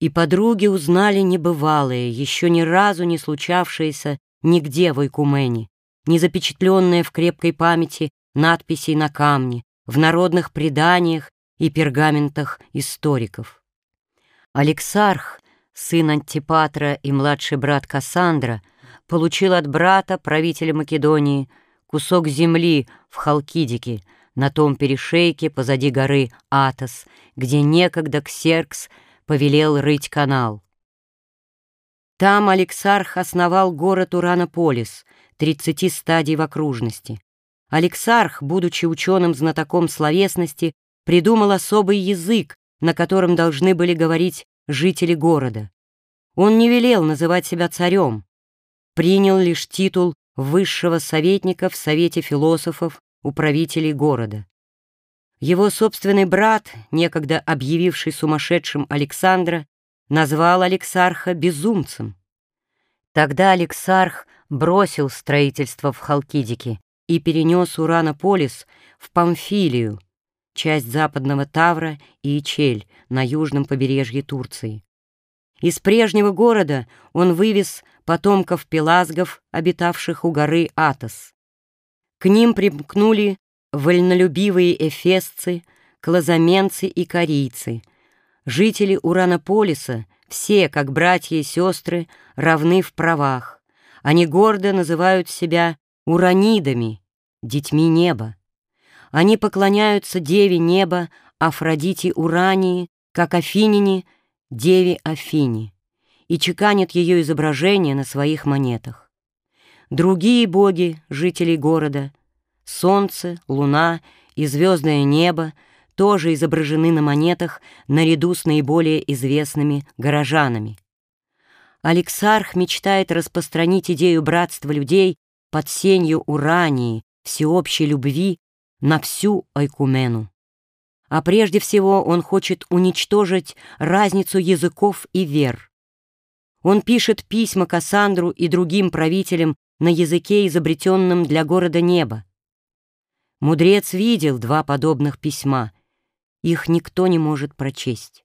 И подруги узнали небывалое, еще ни разу не случавшееся нигде в Ойкумене, не запечатленное в крепкой памяти надписей на камне, в народных преданиях и пергаментах историков. Алексарх, сын Антипатра и младший брат Кассандра, получил от брата, правителя Македонии, кусок земли в Халкидике, на том перешейке позади горы Атос, где некогда Ксеркс повелел рыть канал. Там Алексарх основал город Уранополис, 30 стадий в окружности. Алексарх, будучи ученым-знатоком словесности, придумал особый язык, на котором должны были говорить жители города. Он не велел называть себя царем, принял лишь титул высшего советника в Совете философов, управителей города. Его собственный брат, некогда объявивший сумасшедшим Александра, назвал Алексарха безумцем. Тогда Алексарх бросил строительство в Халкидике и перенес Уранополис в Памфилию, часть западного Тавра и Ичель на южном побережье Турции. Из прежнего города он вывез потомков пелазгов, обитавших у горы Атос. К ним примкнули вольнолюбивые эфесцы, клазаменцы и корейцы. Жители Уранополиса, все, как братья и сестры, равны в правах. Они гордо называют себя уранидами, детьми неба. Они поклоняются Деве неба, Афродите Урании, как Афинине, Деве Афине, и чеканят ее изображение на своих монетах. Другие боги, жителей города — Солнце, луна и звездное небо тоже изображены на монетах наряду с наиболее известными горожанами. Алексарх мечтает распространить идею братства людей под сенью Урании, всеобщей любви на всю Айкумену. А прежде всего он хочет уничтожить разницу языков и вер. Он пишет письма Кассандру и другим правителям на языке, изобретенном для города неба. Мудрец видел два подобных письма. Их никто не может прочесть.